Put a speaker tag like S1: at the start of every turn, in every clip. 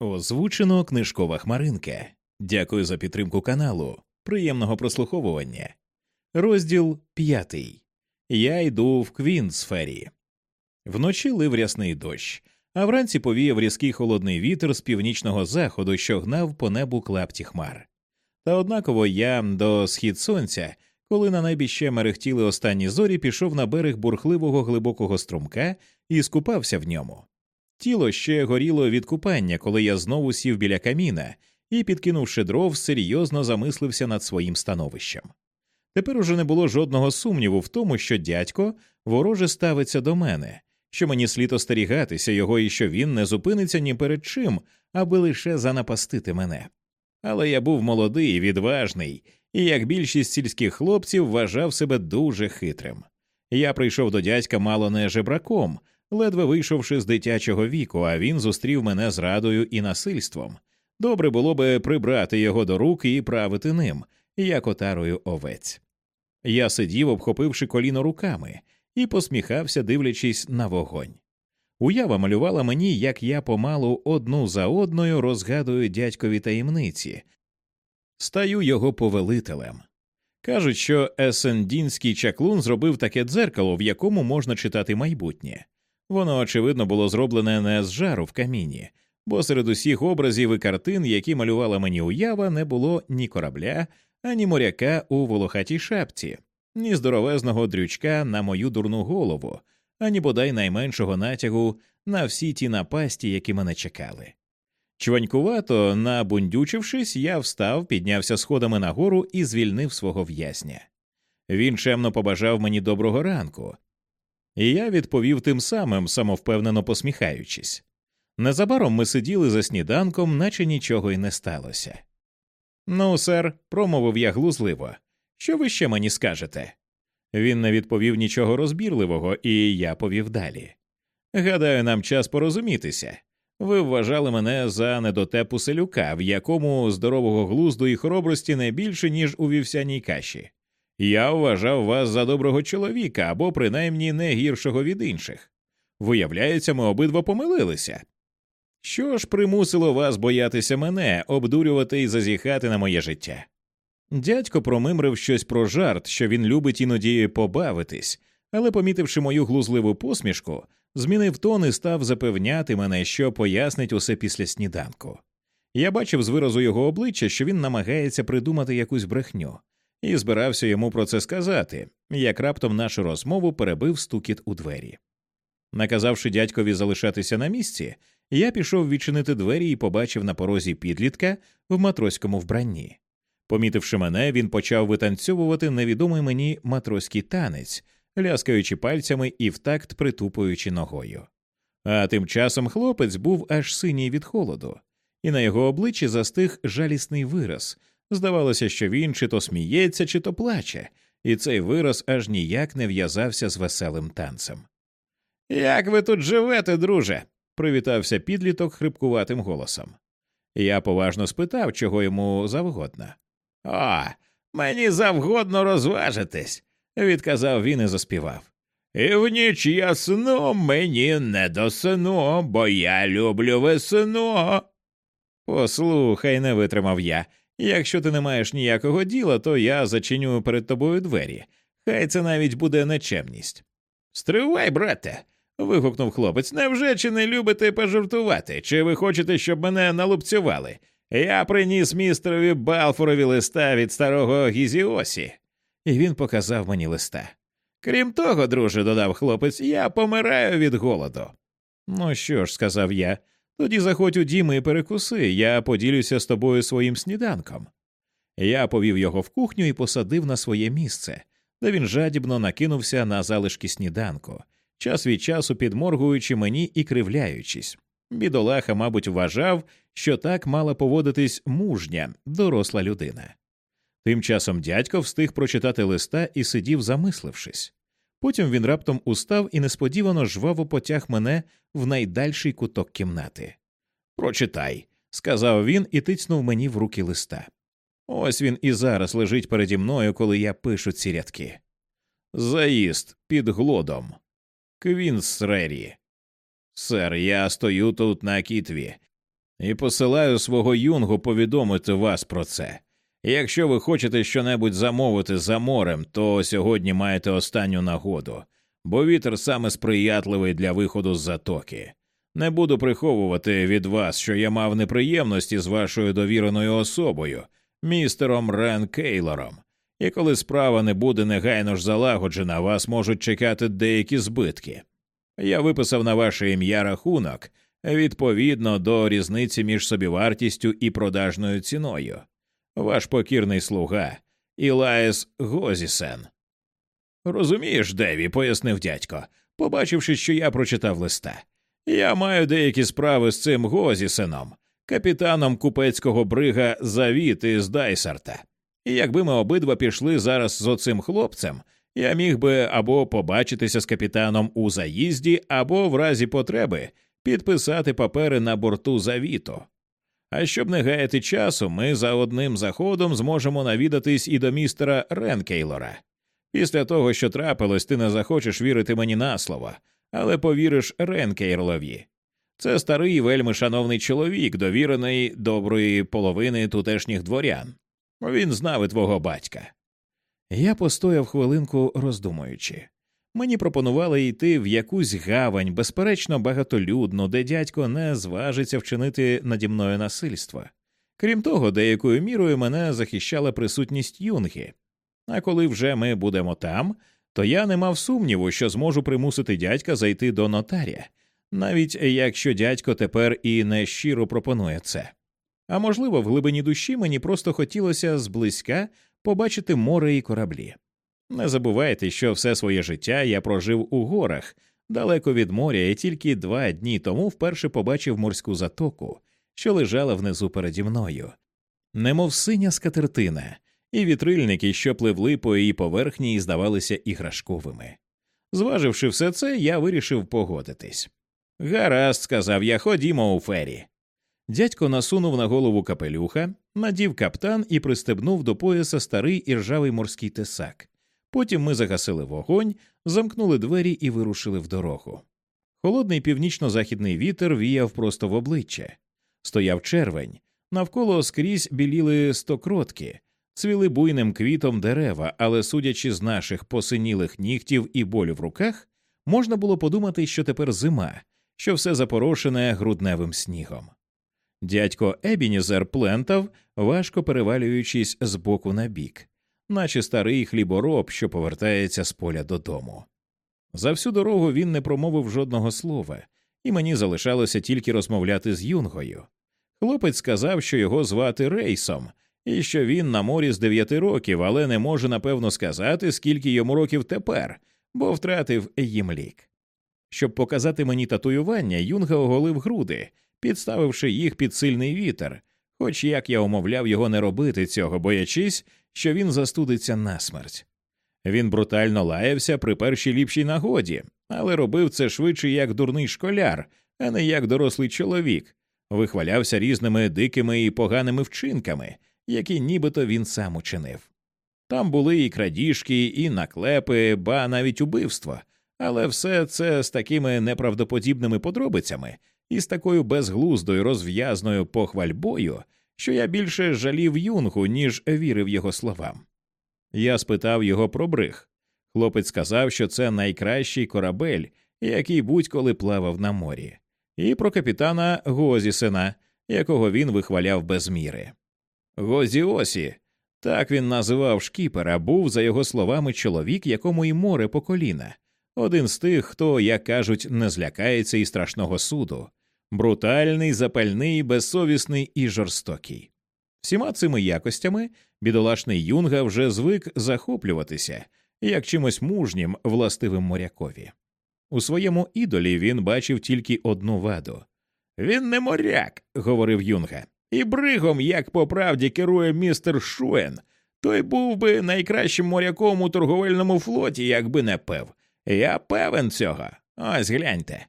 S1: Озвучено книжкова хмаринка. Дякую за підтримку каналу. Приємного прослуховування. Розділ п'ятий. Я йду в Квінсфері. Вночі лив рясний дощ, а вранці повіяв різкий холодний вітер з північного заходу, що гнав по небу клапті хмар. Та однаково я до схід сонця, коли на небі ще мерехтіли останні зорі, пішов на берег бурхливого глибокого струмка і скупався в ньому. Тіло ще горіло від купання, коли я знову сів біля каміна і, підкинувши дров, серйозно замислився над своїм становищем. Тепер уже не було жодного сумніву в тому, що дядько вороже ставиться до мене, що мені слід остерігатися його і що він не зупиниться ні перед чим, аби лише занапастити мене. Але я був молодий, відважний, і, як більшість сільських хлопців, вважав себе дуже хитрим. Я прийшов до дядька мало не жебраком, ледве вийшовши з дитячого віку, а він зустрів мене зрадою і насильством. Добре було би прибрати його до рук і правити ним, як отарою овець. Я сидів, обхопивши коліно руками, і посміхався, дивлячись на вогонь. Уява малювала мені, як я помалу одну за одною розгадую дядькові таємниці, стаю його повелителем. Кажуть, що есендінський чаклун зробив таке дзеркало, в якому можна читати майбутнє. Воно, очевидно, було зроблене не з жару в каміні, бо серед усіх образів і картин, які малювала мені уява, не було ні корабля, ані моряка у волохатій шапці, ні здоровезного дрючка на мою дурну голову, ані бодай найменшого натягу на всі ті напасті, які мене чекали. Чванькувато, набундючившись, я встав, піднявся сходами нагору і звільнив свого в'язня. Він чемно побажав мені доброго ранку, і я відповів тим самим, самовпевнено посміхаючись. Незабаром ми сиділи за сніданком, наче нічого й не сталося. Ну, сер, промовив я глузливо, що ви ще мені скажете? Він не відповів нічого розбірливого, і я повів далі. Гадаю, нам час порозумітися. Ви вважали мене за недотепу селюка, в якому здорового глузду і хоробрості не більше, ніж у вівсяній каші. Я вважав вас за доброго чоловіка або принаймні не гіршого від інших. Виявляється, ми обидва помилилися. Що ж примусило вас боятися мене, обдурювати і зазіхати на моє життя? Дядько промимрив щось про жарт, що він любить іноді побавитись, але, помітивши мою глузливу посмішку, змінив тон і став запевняти мене, що пояснить усе після сніданку. Я бачив з виразу його обличчя, що він намагається придумати якусь брехню, і збирався йому про це сказати, як раптом нашу розмову перебив стукіт у двері. Наказавши дядькові залишатися на місці, я пішов відчинити двері і побачив на порозі підлітка в матроському вбранні. Помітивши мене, він почав витанцьовувати невідомий мені матроський танець, ляскаючи пальцями і в такт притупуючи ногою. А тим часом хлопець був аж синій від холоду, і на його обличчі застиг жалісний вираз. Здавалося, що він чи то сміється, чи то плаче, і цей вираз аж ніяк не в'язався з веселим танцем. Як ви тут живете, друже? привітався підліток хрипкуватим голосом. Я поважно спитав, чого йому завгодно. О, мені завгодно розважитись, відказав він і заспівав. І в ніч ясно мені не до сну, бо я люблю весну. Послухай, не витримав я. Якщо ти не маєш ніякого діла, то я зачиню перед тобою двері. Хай це навіть буде нечемність. Стривай, брате. вигукнув хлопець. Невже чи не любите пожартувати? Чи ви хочете, щоб мене налупцювали? Я приніс містерові Балфорові листа від старого Гізіосі, і він показав мені листа. Крім того, друже, додав хлопець, я помираю від голоду. Ну що ж, сказав я, тоді заходь у дім і перекуси, я поділюся з тобою своїм сніданком. Я повів його в кухню і посадив на своє місце, де він жадібно накинувся на залишки сніданку, час від часу підморгуючи мені і кривляючись. Бідолаха, мабуть, вважав, що так мала поводитись мужня, доросла людина. Тим часом дядько встиг прочитати листа і сидів, замислившись. Потім він раптом устав і несподівано жваво потяг мене в найдальший куток кімнати. Прочитай, сказав він і тицнув мені в руки листа. Ось він і зараз лежить переді мною, коли я пишу ці рядки. Заїзд під глодом. Квінсрері. Сер, я стою тут на кітві. і посилаю свого юнгу повідомити вас про це. Якщо ви хочете щонебудь замовити за морем, то сьогодні маєте останню нагоду, бо вітер саме сприятливий для виходу з затоки. Не буду приховувати від вас, що я мав неприємності з вашою довіреною особою, містером Рен Кейлором, і коли справа не буде негайно ж залагоджена, вас можуть чекати деякі збитки. Я виписав на ваше ім'я рахунок відповідно до різниці між собівартістю і продажною ціною. Ваш покірний слуга Ілаєс Гозісен. Розумієш, Деві, пояснив дядько, побачивши, що я прочитав листа. Я маю деякі справи з цим Гозісеном, капітаном купецького брига Завіт із Дайсарта. І якби ми обидва пішли зараз з оцим хлопцем, я міг би або побачитися з капітаном у заїзді, або в разі потреби підписати папери на борту завіту. А щоб не гаяти часу, ми за одним заходом зможемо навідатись і до містера Ренкейлора. Після того, що трапилось, ти не захочеш вірити мені на слово, але повіриш Ренкейрлові. Це старий вельми шановний чоловік, довірений доброї половини тутешніх дворян. Він знав і твого батька. Я постояв хвилинку, роздумуючи. Мені пропонували йти в якусь гавань, безперечно, багатолюдну, де дядько не зважиться вчинити наді мною насильство. Крім того, деякою мірою мене захищала присутність юнги. А коли вже ми будемо там, то я не мав сумніву, що зможу примусити дядька зайти до нотаря, навіть якщо дядько тепер і не щиро пропонує це. А можливо, в глибині душі мені просто хотілося зблизька побачити море і кораблі. Не забувайте, що все своє життя я прожив у горах, далеко від моря, і тільки два дні тому вперше побачив морську затоку, що лежала внизу переді мною, немов синя скатертина, і вітрильники, що пливли по її поверхні і здавалися іграшковими. Зваживши все це, я вирішив погодитись. Гаразд, сказав я, ходімо у фері. Дядько насунув на голову капелюха, надів каптан і пристебнув до пояса старий іржавий морський тесак. Потім ми загасили вогонь, замкнули двері і вирушили в дорогу. Холодний північно-західний вітер віяв просто в обличчя. Стояв червень, навколо скрізь біліли стокротки, цвіли буйним квітом дерева, але, судячи з наших посинілих нігтів і болю в руках, можна було подумати, що тепер зима, що все запорошене грудневим снігом. Дядько Ебінізер плентав, важко перевалюючись з боку на бік наче старий хлібороб, що повертається з поля додому. За всю дорогу він не промовив жодного слова, і мені залишалося тільки розмовляти з юнгою. Хлопець сказав, що його звати Рейсом, і що він на морі з дев'яти років, але не може напевно сказати, скільки йому років тепер, бо втратив їм лік. Щоб показати мені татуювання, юнга оголив груди, підставивши їх під сильний вітер, хоч як я умовляв його не робити цього, боячись, що він застудиться насмерть. Він брутально лаявся при першій ліпшій нагоді, але робив це швидше як дурний школяр, а не як дорослий чоловік, вихвалявся різними дикими і поганими вчинками, які нібито він сам учинив. Там були і крадіжки, і наклепи, ба навіть убивство, але все це з такими неправдоподібними подробицями і з такою безглуздою розв'язною похвальбою, що я більше жалів юнгу, ніж вірив його словам. Я спитав його про бриг. Хлопець сказав, що це найкращий корабель, який будь-коли плавав на морі, і про капітана Гозісена, якого він вихваляв без міри. Гозіосі, так він називав шкіпера, був, за його словами, чоловік, якому й море по коліна, один з тих, хто, як кажуть, не злякається і страшного суду, брутальний, запальний, безсовісний і жорстокий. Всіма цими якостями бідолашний юнга вже звик захоплюватися як чимось мужнім, властивим морякові. У своєму ідолі він бачив тільки одну ваду. Він не моряк, говорив юнга, і бригом, як по правді керує містер Шуен, той був би найкращим моряком у торговельному флоті, якби не пев. Я певен цього. Ось гляньте.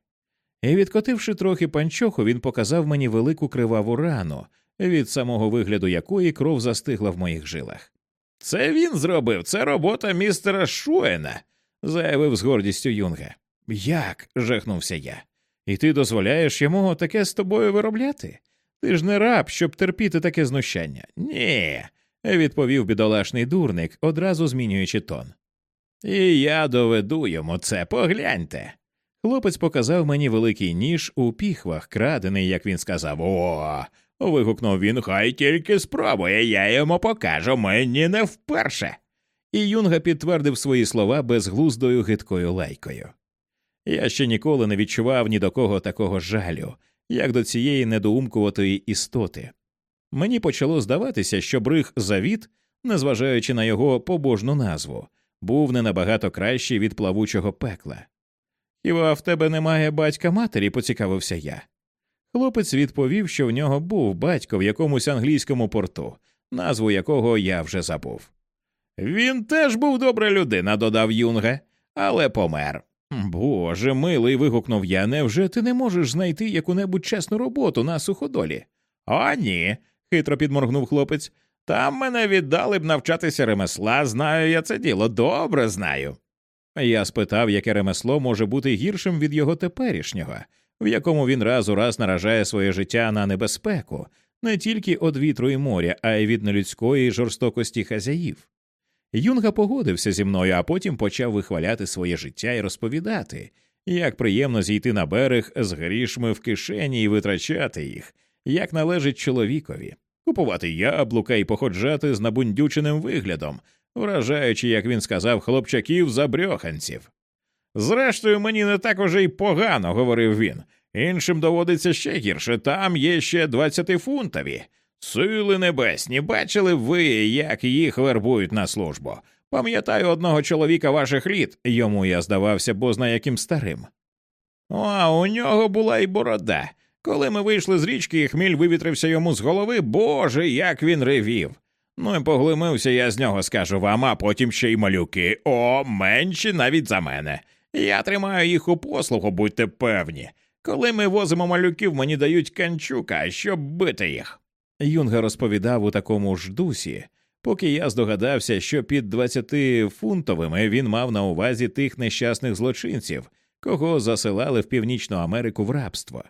S1: І, відкотивши трохи панчоху, він показав мені велику криваву рану, від самого вигляду якої кров застигла в моїх жилах. Це він зробив, це робота містера Шуена, заявив з гордістю Юнга. Як? жахнувся я. І ти дозволяєш йому таке з тобою виробляти? Ти ж не раб, щоб терпіти таке знущання. Ні, відповів бідолашний дурник, одразу змінюючи тон. І я доведу йому це, погляньте. Хлопець показав мені великий ніж у піхвах, крадений, як він сказав. О. вигукнув він, хай тільки спробує, я йому покажу, мені не вперше. І Юнга підтвердив свої слова безглуздою гидкою лайкою. Я ще ніколи не відчував ні до кого такого жалю, як до цієї недоумкуватої істоти. Мені почало здаватися, що бриг завіт, незважаючи на його побожну назву, був не набагато кращий від плавучого пекла. Хіба в тебе немає батька матері? поцікавився я. Хлопець відповів, що в нього був батько в якомусь англійському порту, назву якого я вже забув. Він теж був добра людина, додав Юнга, але помер. Боже милий. вигукнув я. Невже ти не можеш знайти яку небудь чесну роботу на суходолі? «О, ні, хитро підморгнув хлопець. Там мене віддали б навчатися ремесла, знаю я це діло, добре знаю. Я спитав, яке ремесло може бути гіршим від його теперішнього, в якому він раз у раз наражає своє життя на небезпеку, не тільки від вітру і моря, а й від нелюдської жорстокості хазяїв. Юнга погодився зі мною, а потім почав вихваляти своє життя і розповідати, як приємно зійти на берег з грішми в кишені і витрачати їх, як належить чоловікові, купувати яблука і походжати з набундюченим виглядом, вражаючи, як він сказав, хлопчаків забрьоханців. Зрештою, мені не так уже й погано, говорив він. Іншим доводиться ще гірше, там є ще двадцятифунтові. Сили небесні, бачили ви, як їх вербують на службу. Пам'ятаю одного чоловіка ваших літ, йому я здавався бозна яким старим. А у нього була й борода. Коли ми вийшли з річки, і хміль вивітрився йому з голови, боже, як він ревів. Ну і поглимився я з нього, скажу вам, а потім ще й малюки. О, менші навіть за мене. Я тримаю їх у послугу, будьте певні. Коли ми возимо малюків, мені дають канчука, щоб бити їх. Юнга розповідав у такому ж дусі, поки я здогадався, що під двадцятифунтовими він мав на увазі тих нещасних злочинців, кого засилали в Північну Америку в рабство.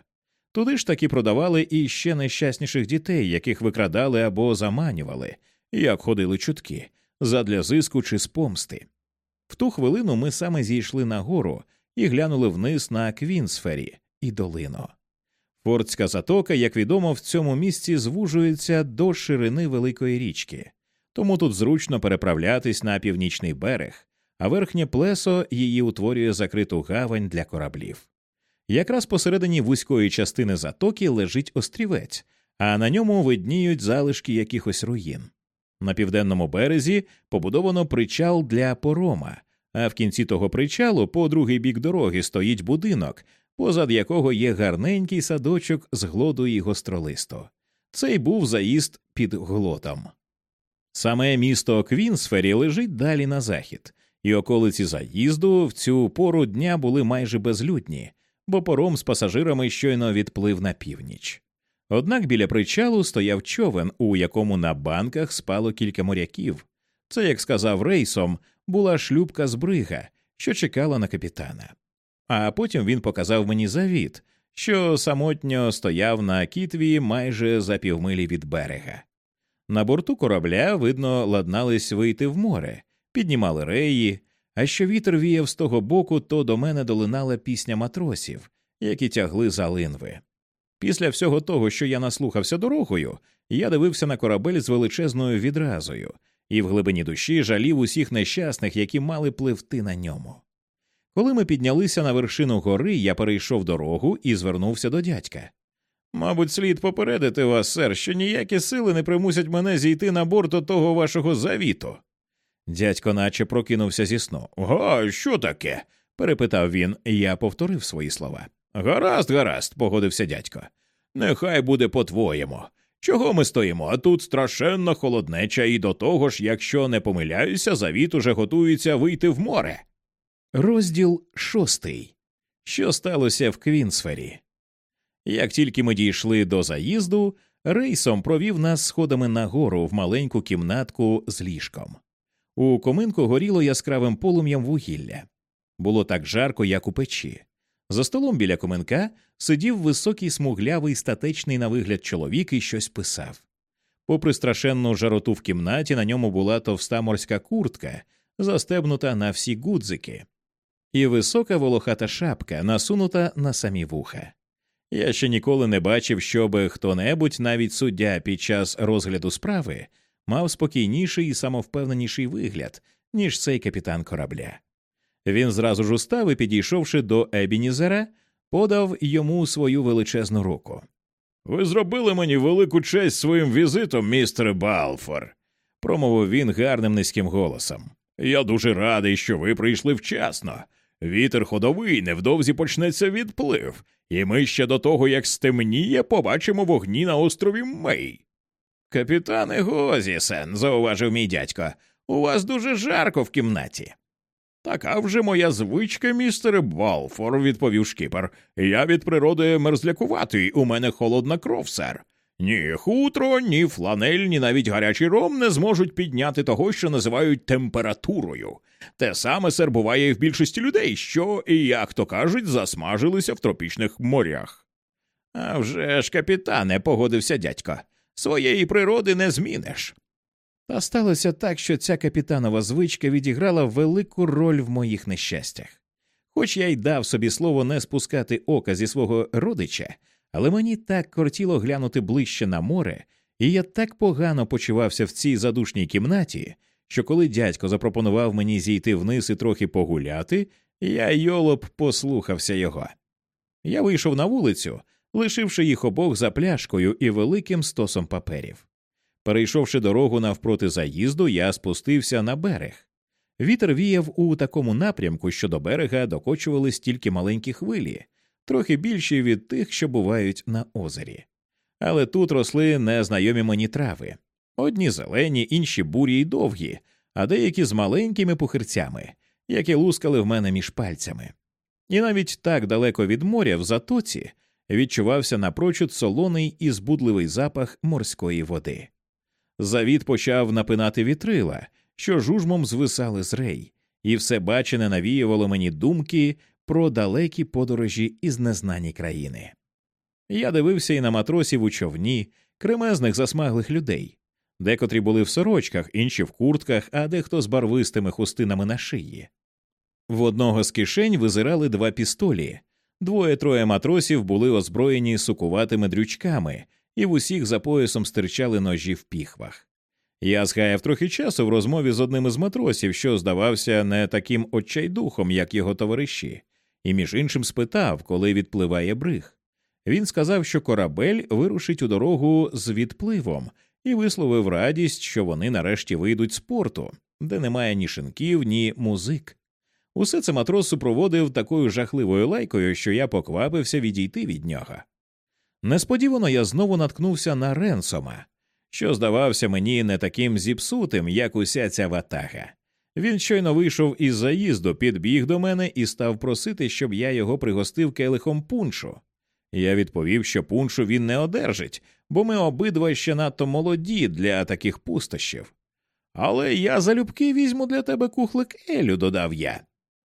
S1: Туди ж таки продавали і ще нещасніших дітей, яких викрадали або заманювали, як ходили чутки, задля зиску чи з помсти. В ту хвилину ми саме зійшли на гору і глянули вниз на Квінсфері і долину. Фортська затока, як відомо, в цьому місці звужується до ширини великої річки, тому тут зручно переправлятись на північний берег, а верхнє плесо її утворює закриту гавань для кораблів. Якраз посередині вузької частини затоки лежить острівець, а на ньому видніють залишки якихось руїн. На південному березі побудовано причал для порома, а в кінці того причалу, по другий бік дороги, стоїть будинок, позад якого є гарненький садочок з глоду і гостролисту. Цей був заїзд під глотом. Саме місто Квінсфері лежить далі на захід, і околиці заїзду в цю пору дня були майже безлюдні, бо пором з пасажирами щойно відплив на північ. Однак біля причалу стояв човен, у якому на банках спало кілька моряків. Це, як сказав рейсом, була шлюбка з брига, що чекала на капітана. А потім він показав мені завіт, що самотньо стояв на кітві майже за півмилі від берега. На борту корабля, видно, ладнались вийти в море, піднімали реї, а що вітер віяв з того боку, то до мене долинала пісня матросів, які тягли за линви. Після всього того, що я наслухався дорогою, я дивився на корабель з величезною відразою і в глибині душі жалів усіх нещасних, які мали пливти на ньому. Коли ми піднялися на вершину гори, я перейшов дорогу і звернувся до дядька. Мабуть, слід попередити вас, сер, що ніякі сили не примусять мене зійти на борт того вашого завіту. Дядько наче прокинувся зі сну. Га, що таке? перепитав він, я повторив свої слова. Гаразд, гаразд, погодився дядько. Нехай буде по-твоєму. Чого ми стоїмо? А тут страшенно холоднеча, і до того ж, якщо не помиляюся, завіт уже готується вийти в море. Розділ шостий. Що сталося в Квінсфері? Як тільки ми дійшли до заїзду, рейсом провів нас сходами нагору в маленьку кімнатку з ліжком. У коминку горіло яскравим полум'ям вугілля. Було так жарко, як у печі. За столом біля коменка сидів високий смуглявий статечний на вигляд чоловік і щось писав. Попри страшенну жароту в кімнаті, на ньому була товста морська куртка, застебнута на всі гудзики, і висока волохата шапка, насунута на самі вуха. Я ще ніколи не бачив, щоб хто небудь, навіть суддя під час розгляду справи, мав спокійніший і самовпевненіший вигляд, ніж цей капітан корабля. Він зразу ж устав і, підійшовши до Ебінізера, подав йому свою величезну руку. Ви зробили мені велику честь своїм візитом, містере Балфор, промовив він гарним низьким голосом. Я дуже радий, що ви прийшли вчасно. Вітер ходовий невдовзі почнеться відплив, і ми ще до того, як стемніє, побачимо вогні на острові Мей. Капітане Гозісен, зауважив мій дядько, у вас дуже жарко в кімнаті. Така вже моя звичка, містере Балфор, відповів шкіпер. Я від природи мерзлякуватий, у мене холодна кров, сер. Ні хутро, ні фланель, ні навіть гарячий ром не зможуть підняти того, що називають температурою. Те саме сер буває і в більшості людей, що, як то кажуть, засмажилися в тропічних морях. «А вже ж, капітане, погодився дядько, своєї природи не зміниш. Та сталося так, що ця капітанова звичка відіграла велику роль в моїх нещастях. Хоч я й дав собі слово не спускати ока зі свого родича, але мені так кортіло глянути ближче на море, і я так погано почувався в цій задушній кімнаті, що коли дядько запропонував мені зійти вниз і трохи погуляти, я йолоп послухався його. Я вийшов на вулицю, лишивши їх обох за пляшкою і великим стосом паперів. Перейшовши дорогу навпроти заїзду, я спустився на берег. Вітер віяв у такому напрямку, що до берега докочувались тільки маленькі хвилі, трохи більші від тих, що бувають на озері. Але тут росли незнайомі мені трави одні зелені, інші бурі й довгі, а деякі з маленькими пухирцями, які лускали в мене між пальцями. І навіть так далеко від моря в затоці відчувався напрочуд солоний і збудливий запах морської води. Завіт почав напинати вітрила, що жужмом звисали з рей, і все бачене навіювало мені думки про далекі подорожі із незнані країни. Я дивився і на матросів у човні, кремезних засмаглих людей, декотрі були в сорочках, інші в куртках, а дехто з барвистими хустинами на шиї. В одного з кишень визирали два пістолі, двоє троє матросів були озброєні сукуватими дрючками, і в усіх за поясом стирчали ножі в піхвах. Я згаяв трохи часу в розмові з одним із матросів, що здавався не таким отчайдухом, як його товариші, і між іншим спитав, коли відпливає бриг. Він сказав, що корабель вирушить у дорогу з відпливом, і висловив радість, що вони нарешті вийдуть з порту, де немає ні шинків, ні музик. Усе це матрос супроводив такою жахливою лайкою, що я поквапився відійти від нього. Несподівано я знову наткнувся на Ренсома, що здавався мені не таким зіпсутим, як уся ця ватага. Він щойно вийшов із заїзду, підбіг до мене і став просити, щоб я його пригостив келихом пуншу. Я відповів, що пуншу він не одержить, бо ми обидва ще надто молоді для таких пустощів. Але я залюбки візьму для тебе кухлик Елю, додав я.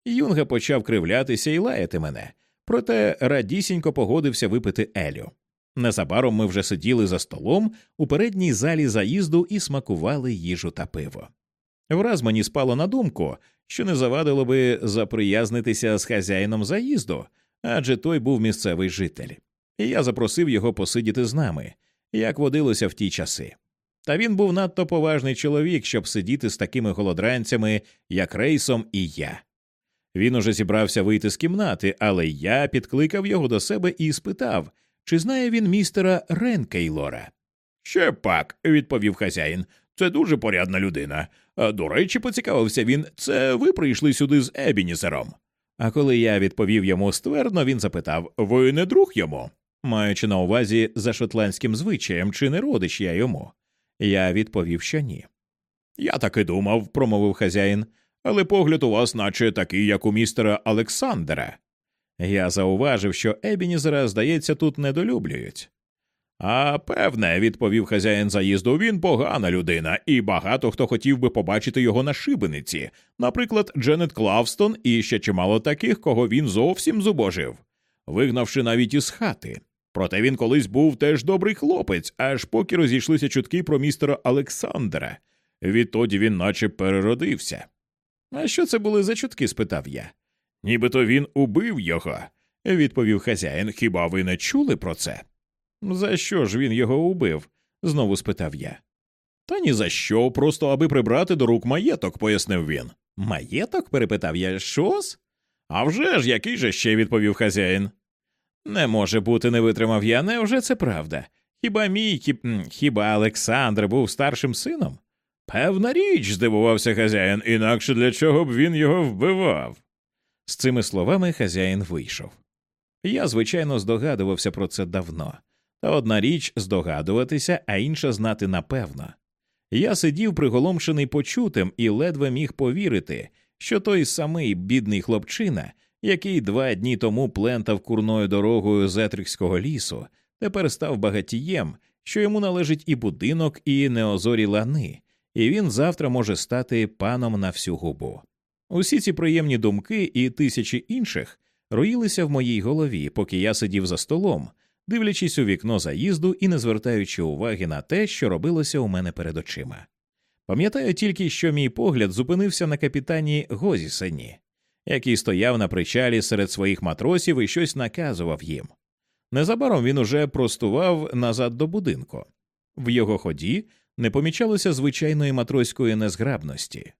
S1: Юнга почав кривлятися і лаяти мене, проте радісінько погодився випити Елю. Незабаром ми вже сиділи за столом у передній залі заїзду і смакували їжу та пиво. Враз мені спало на думку, що не завадило би заприязнитися з хазяїном заїзду, адже той був місцевий житель, і я запросив його посидіти з нами, як водилося в ті часи. Та він був надто поважний чоловік, щоб сидіти з такими голодранцями, як рейсом і я. Він уже зібрався вийти з кімнати, але я підкликав його до себе і спитав, чи знає він містера Ренкейлора. Ще пак, відповів хазяїн. Це дуже порядна людина. До речі, поцікавився він, це ви прийшли сюди з Ебінісером. А коли я відповів йому ствердно, він запитав Ви не друг йому? Маючи на увазі за шотландським звичаєм, чи не родич я йому. Я відповів, що ні. Я так і думав, промовив хазяїн, але погляд у вас, наче такий, як у містера Олександра. Я зауважив, що Ебінізера, здається, тут недолюблюють. А певне, відповів хазяїн заїзду, він погана людина, і багато хто хотів би побачити його на шибениці, наприклад, Дженет Клавстон і ще чимало таких, кого він зовсім зубожив. вигнавши навіть із хати. Проте він колись був теж добрий хлопець, аж поки розійшлися чутки про містера Олександра. Відтоді він наче переродився. А що це були за чутки? спитав я. Нібито він убив його, відповів хазяїн. Хіба ви не чули про це? За що ж він його убив? знову спитав я. Та ні за що, просто аби прибрати до рук маєток, пояснив він. Маєток? перепитав я. Щось? «А вже ж, який же ще відповів хазяїн. Не може бути, не витримав я, невже це правда? Хіба мій хіб... хіба Олександр був старшим сином? Певна річ, здивувався хазяїн, інакше для чого б він його вбивав. З цими словами хазяїн вийшов. Я, звичайно, здогадувався про це давно, та одна річ здогадуватися, а інша знати напевно. Я сидів приголомшений почутим і ледве міг повірити, що той самий бідний хлопчина, який два дні тому плентав курною дорогою з Етрикського лісу, тепер став багатієм, що йому належить і будинок, і неозорі лани, і він завтра може стати паном на всю губу. Усі ці приємні думки і тисячі інших роїлися в моїй голові, поки я сидів за столом, дивлячись у вікно заїзду і не звертаючи уваги на те, що робилося у мене перед очима. Пам'ятаю тільки, що мій погляд зупинився на капітані Гозісені, який стояв на причалі серед своїх матросів і щось наказував їм. Незабаром він уже простував назад до будинку. В його ході не помічалося звичайної матроської незграбності.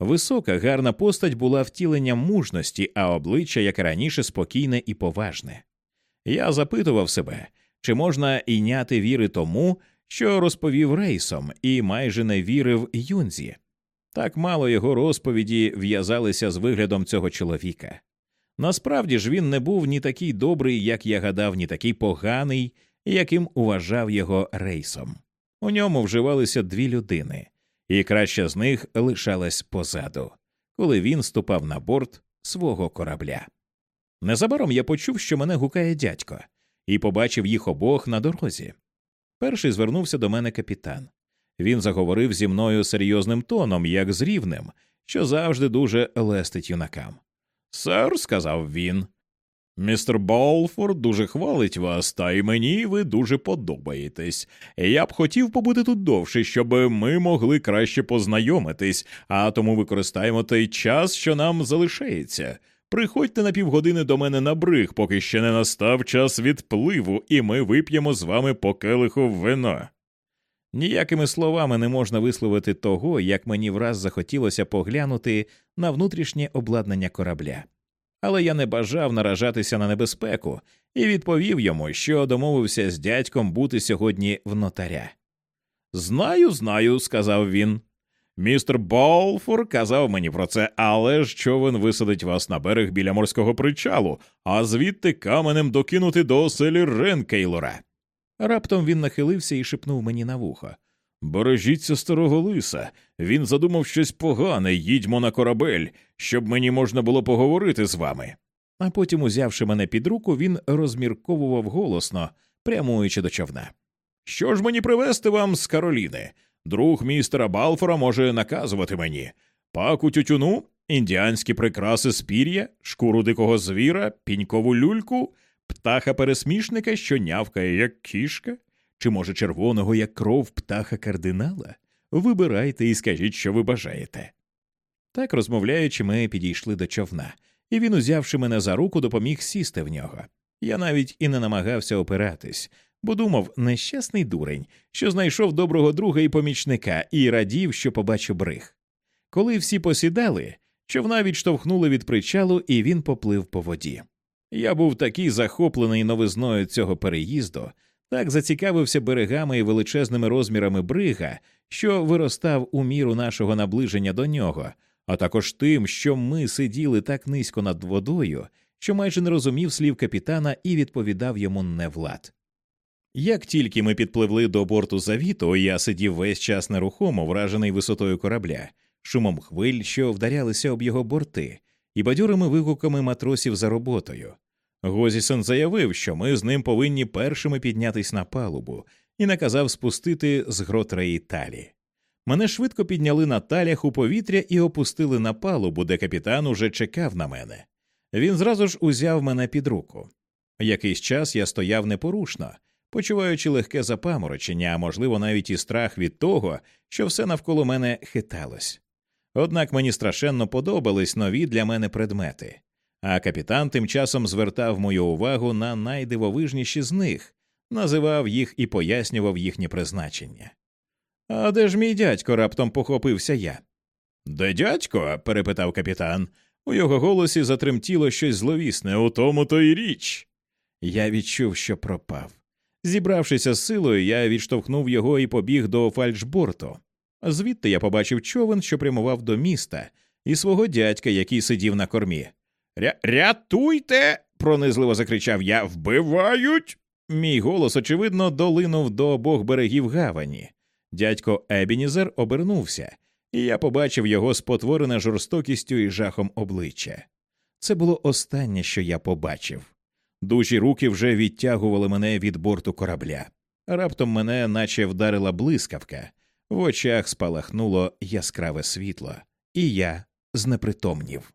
S1: Висока, гарна постать була втіленням мужності, а обличчя, як раніше, спокійне і поважне. Я запитував себе, чи можна іняти віри тому, що розповів рейсом, і майже не вірив юнзі. Так мало його розповіді в'язалися з виглядом цього чоловіка. Насправді ж він не був ні такий добрий, як я гадав, ні такий поганий, яким уважав його рейсом. У ньому вживалися дві людини, і краща з них лишалась позаду, коли він ступав на борт свого корабля. Незабаром я почув, що мене гукає дядько, і побачив їх обох на дорозі. Перший звернувся до мене капітан. Він заговорив зі мною серйозним тоном, як з рівнем, що завжди дуже лестить юнакам. Сер, сказав він, містер Болфорд дуже хвалить вас, та й мені ви дуже подобаєтесь. Я б хотів побути тут довше, щоб ми могли краще познайомитись, а тому використаємо той час, що нам залишається. Приходьте на півгодини до мене на бриг, поки ще не настав час відпливу, і ми вип'ємо з вами по келиху вино. Ніякими словами не можна висловити того, як мені враз захотілося поглянути на внутрішнє обладнання корабля. Але я не бажав наражатися на небезпеку і відповів йому, що домовився з дядьком бути сьогодні в нотаря. Знаю, знаю, сказав він. Містер Болфур казав мені про це, але ж човен висадить вас на берег біля морського причалу, а звідти каменем докинути до оселі Ренкейлора. Раптом він нахилився і шепнув мені на вухо. Бережіться старого лиса. Він задумав щось погане, їдьмо на корабель, щоб мені можна було поговорити з вами. А потім, узявши мене під руку, він розмірковував голосно, прямуючи до човна. Що ж мені привезти вам з Кароліни? Друг містера Балфора може наказувати мені паку тютюну, індіанські прикраси з пір'я, шкуру дикого звіра, пінькову люльку, птаха пересмішника, що нявкає, як кішка, чи, може, червоного, як кров птаха кардинала? Вибирайте і скажіть, що ви бажаєте. Так розмовляючи, ми підійшли до човна, і він, узявши мене за руку, допоміг сісти в нього. Я навіть і не намагався опиратись, бо думав нещасний дурень, що знайшов доброго друга і помічника, і радів, що побачив бриг. Коли всі посідали, човна відштовхнули від причалу, і він поплив по воді. Я був такий захоплений новизною цього переїзду, так зацікавився берегами і величезними розмірами брига, що виростав у міру нашого наближення до нього, а також тим, що ми сиділи так низько над водою, що майже не розумів слів капітана і відповідав йому невлад. Як тільки ми підпливли до борту завіту, я сидів весь час нерухомо, вражений висотою корабля, шумом хвиль, що вдарялися об його борти, і бадьорими вигуками матросів за роботою. Гозісен заявив, що ми з ним повинні першими піднятись на палубу, і наказав спустити з гротреї талі. Мене швидко підняли на талях у повітря і опустили на палубу, де капітан уже чекав на мене. Він зразу ж узяв мене під руку. Якийсь час я стояв непорушно, почуваючи легке запаморочення, а можливо, навіть і страх від того, що все навколо мене хиталось. Однак мені страшенно подобались нові для мене предмети, а капітан тим часом звертав мою увагу на найдивовижніші з них, називав їх і пояснював їхнє призначення. А де ж мій дядько? раптом похопився я. Де дядько? перепитав капітан. У його голосі затремтіло щось зловісне, у тому то й річ. Я відчув, що пропав. Зібравшися з силою, я відштовхнув його і побіг до фальшборту. Звідти я побачив човен, що прямував до міста, і свого дядька, який сидів на кормі. Ря рятуйте. пронизливо закричав я. Вбивають. Мій голос, очевидно, долинув до обох берегів гавані. Дядько Ебінізер обернувся, і я побачив його спотворене жорстокістю і жахом обличчя. Це було останнє, що я побачив. Дужі руки вже відтягували мене від борту корабля. Раптом мене наче вдарила блискавка, в очах спалахнуло яскраве світло, і я знепритомнів.